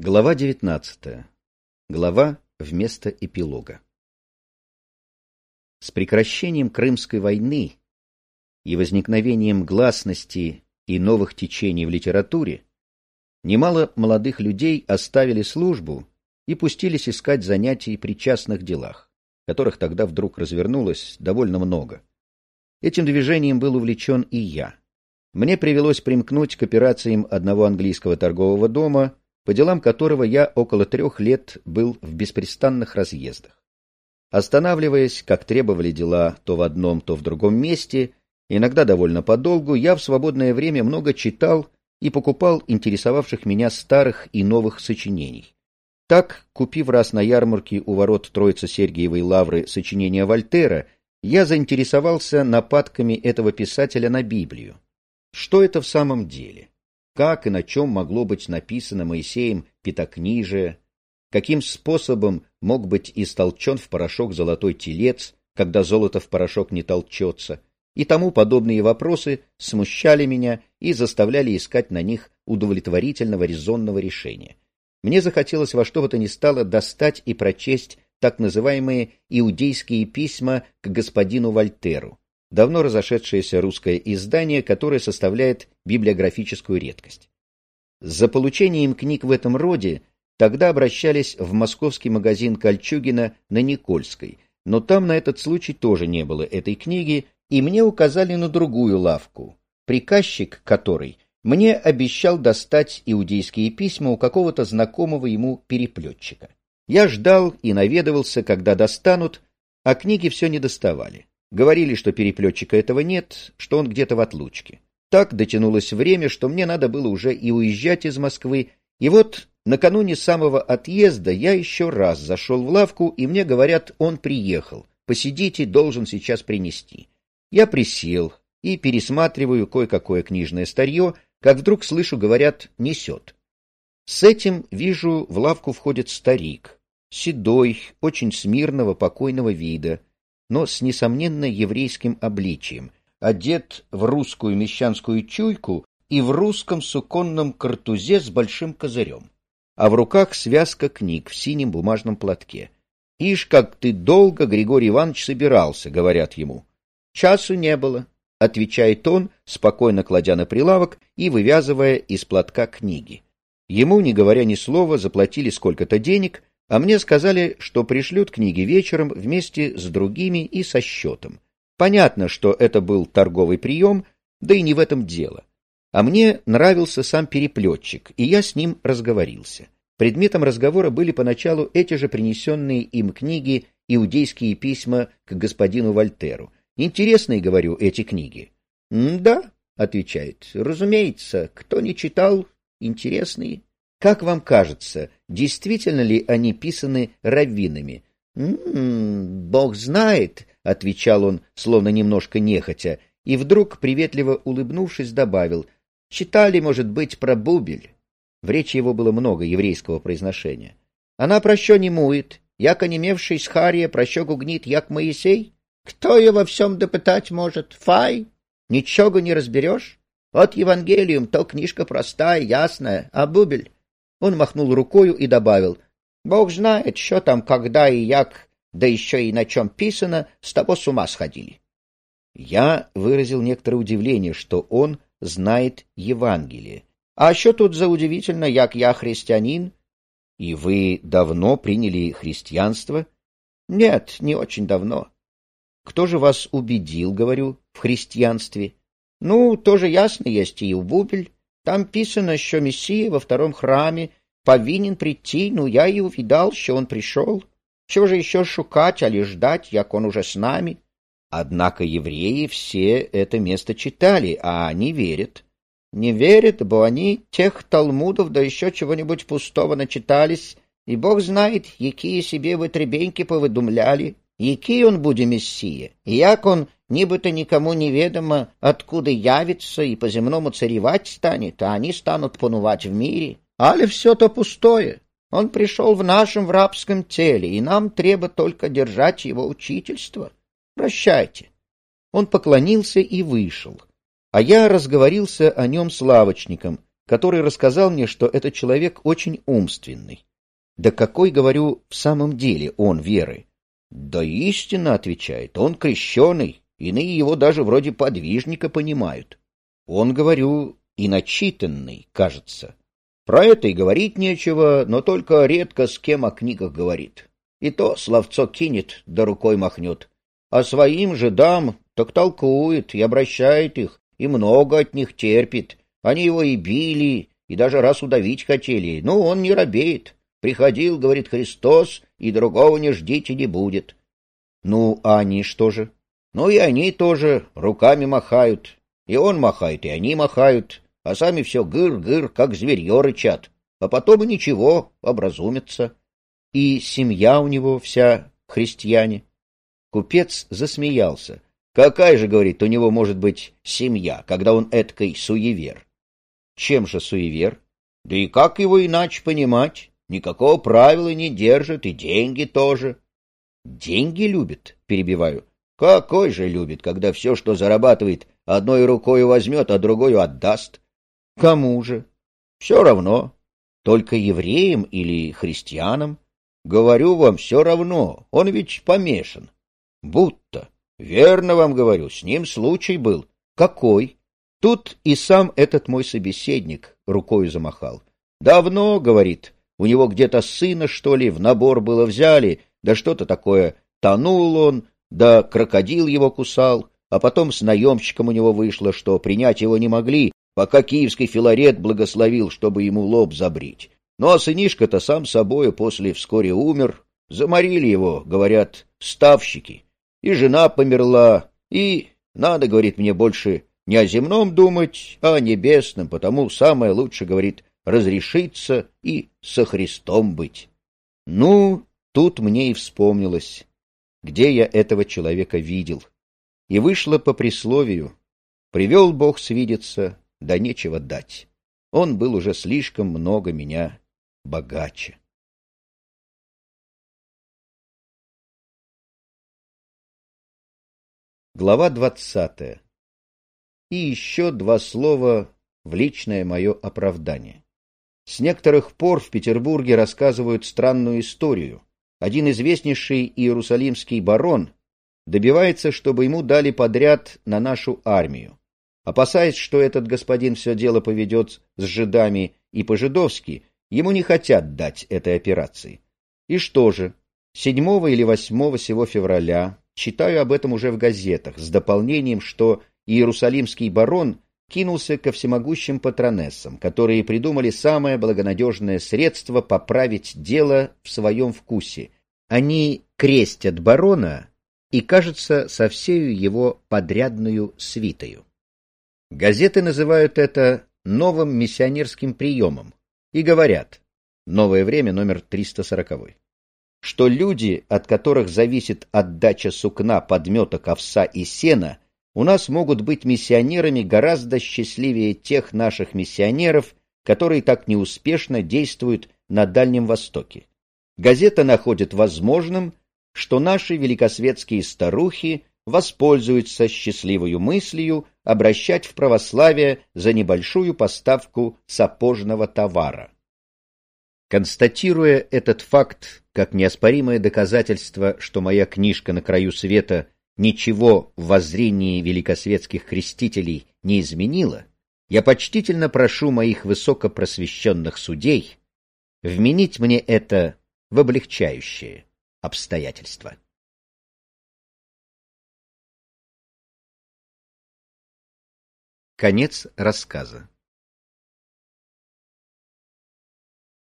Глава 19. Глава вместо эпилога. С прекращением Крымской войны и возникновением гласности и новых течений в литературе немало молодых людей оставили службу и пустились искать занятий при частных делах, которых тогда вдруг развернулось довольно много. Этим движением был увлечен и я. Мне привелось примкнуть к операциям одного английского торгового дома – по делам которого я около трех лет был в беспрестанных разъездах. Останавливаясь, как требовали дела то в одном, то в другом месте, иногда довольно подолгу, я в свободное время много читал и покупал интересовавших меня старых и новых сочинений. Так, купив раз на ярмарке у ворот Троицы Сергиевой Лавры сочинения Вольтера, я заинтересовался нападками этого писателя на Библию. Что это в самом деле? Как и на чем могло быть написано Моисеем пятокнижие, каким способом мог быть истолчен в порошок золотой телец, когда золото в порошок не толчется, и тому подобные вопросы смущали меня и заставляли искать на них удовлетворительного резонного решения. Мне захотелось во что бы то ни стало достать и прочесть так называемые иудейские письма к господину Вольтеру, давно разошедшееся русское издание, которое составляет библиографическую редкость. За получением книг в этом роде тогда обращались в московский магазин Кольчугина на Никольской, но там на этот случай тоже не было этой книги, и мне указали на другую лавку, приказчик которой мне обещал достать иудейские письма у какого-то знакомого ему переплетчика. Я ждал и наведывался, когда достанут, а книги все не доставали. Говорили, что переплетчика этого нет, что он где-то в отлучке. Так дотянулось время, что мне надо было уже и уезжать из Москвы, и вот накануне самого отъезда я еще раз зашел в лавку, и мне говорят, он приехал, посидите, должен сейчас принести. Я присел и пересматриваю кое-какое книжное старье, как вдруг слышу, говорят, несет. С этим, вижу, в лавку входит старик, седой, очень смирного, покойного вида, но с несомненно еврейским обличием, одет в русскую мещанскую чуйку и в русском суконном картузе с большим козырем, а в руках связка книг в синем бумажном платке. «Ишь, как ты долго, Григорий Иванович, собирался», — говорят ему. «Часу не было», — отвечает он, спокойно кладя на прилавок и вывязывая из платка книги. Ему, не говоря ни слова, заплатили сколько-то денег, а мне сказали, что пришлют книги вечером вместе с другими и со счетом. Понятно, что это был торговый прием, да и не в этом дело. А мне нравился сам переплетчик, и я с ним разговорился. Предметом разговора были поначалу эти же принесенные им книги «Иудейские письма к господину Вольтеру». Интересные, говорю, эти книги. — Да, — отвечает, — разумеется, кто не читал, интересные. Как вам кажется, действительно ли они писаны раввинами? «М-м, бог знает, — отвечал он, словно немножко нехотя, и вдруг, приветливо улыбнувшись, добавил, — читали, может быть, про Бубель. В речи его было много еврейского произношения. Она прощо не мует, як онемевший с Хария прощо гугнит, як Моисей? Кто ее во всем допытать может? Фай? Ничего не разберешь? Вот Евангелиум, то книжка простая, ясная, а Бубель он махнул рукою и добавил, «Бог знает, что там, когда и як, да еще и на чем писано, с того с ума сходили». Я выразил некоторое удивление, что он знает Евангелие. «А что тут за удивительно, як я христианин?» «И вы давно приняли христианство?» «Нет, не очень давно». «Кто же вас убедил, говорю, в христианстве?» «Ну, тоже ясно есть и у Бубель». Там писано, що Мессия во втором храме повинен прийти, ну я и увидал, что он пришел. Чего же еще шукать, али ждать, як он уже с нами? Однако евреи все это место читали, а они верят. Не верят, бо они тех талмудов, да еще чего-нибудь пустого начитались, и бог знает, какие себе вытребеньки повыдумляли, який он буде мессия, и як он Нібито никому неведомо, откуда явится и по-земному царевать станет, а они станут панувать в мире. Али все то пустое. Он пришел в нашем в рабском теле, и нам треба только держать его учительство. Прощайте. Он поклонился и вышел. А я разговорился о нем с лавочником, который рассказал мне, что этот человек очень умственный. Да какой, говорю, в самом деле он веры? Да истинно, отвечает, он крещеный, иные его даже вроде подвижника понимают. Он, говорю, и начитанный, кажется. Про это и говорить нечего, но только редко с кем о книгах говорит. И то словцо кинет, да рукой махнет. А своим же дам так толкует и обращает их, и много от них терпит. Они его и били, и даже раз удавить хотели. Ну, он не робеет. Приходил, говорит Христос, и другого не ждите не будет. Ну, а они что же? Ну, и они тоже руками махают. И он махает, и они махают, а сами все гыр-гыр, как зверье рычат. А потом и ничего, образумятся. И семья у него вся христиане. Купец засмеялся. Какая же, говорит, у него может быть семья, когда он эткой суевер? Чем же суевер? Да и как его иначе понимать? Никакого правила не держит, и деньги тоже. Деньги любит, перебиваю. Какой же любит, когда все, что зарабатывает, одной рукой возьмет, а другой отдаст? Кому же? Все равно. Только евреям или христианам? Говорю вам, все равно. Он ведь помешан. Будто. Верно вам говорю, с ним случай был. Какой? Тут и сам этот мой собеседник рукой замахал. Давно, говорит, у него где-то сына, что ли, в набор было взяли, да что-то такое, тонул он, да крокодил его кусал, а потом с наемщиком у него вышло, что принять его не могли, пока киевский филарет благословил, чтобы ему лоб забрить. Ну а сынишка-то сам собою после вскоре умер, заморили его, говорят, ставщики, и жена померла, и надо, говорит, мне больше не о земном думать, а о небесном, потому самое лучше, говорит, разрешиться и со Христом быть. Ну, тут мне и вспомнилось, где я этого человека видел. И вышло по присловию. Привел Бог свидеться, да нечего дать. Он был уже слишком много меня богаче. Глава двадцатая. И еще два слова в личное мое оправдание. С некоторых пор в Петербурге рассказывают странную историю. Один известнейший иерусалимский барон добивается, чтобы ему дали подряд на нашу армию. Опасаясь, что этот господин все дело поведет с жидами и по-жидовски, ему не хотят дать этой операции. И что же, 7 или 8 сего февраля читаю об этом уже в газетах с дополнением, что иерусалимский барон кинулся ко всемогущим патронессам, которые придумали самое благонадежное средство поправить дело в своем вкусе. Они крестят барона и, кажется, со всею его подрядную свитою. Газеты называют это новым миссионерским приемом и говорят, новое время номер 340, что люди, от которых зависит отдача сукна, подметок, овса и сена – у нас могут быть миссионерами гораздо счастливее тех наших миссионеров, которые так неуспешно действуют на Дальнем Востоке. Газета находит возможным, что наши великосветские старухи воспользуются счастливой мыслью обращать в православие за небольшую поставку сапожного товара. Констатируя этот факт как неоспоримое доказательство, что моя книжка на краю света ничего в воззрении великосветских крестителей не изменило, я почтительно прошу моих высокопросвещенных судей вменить мне это в облегчающее обстоятельство. Конец рассказа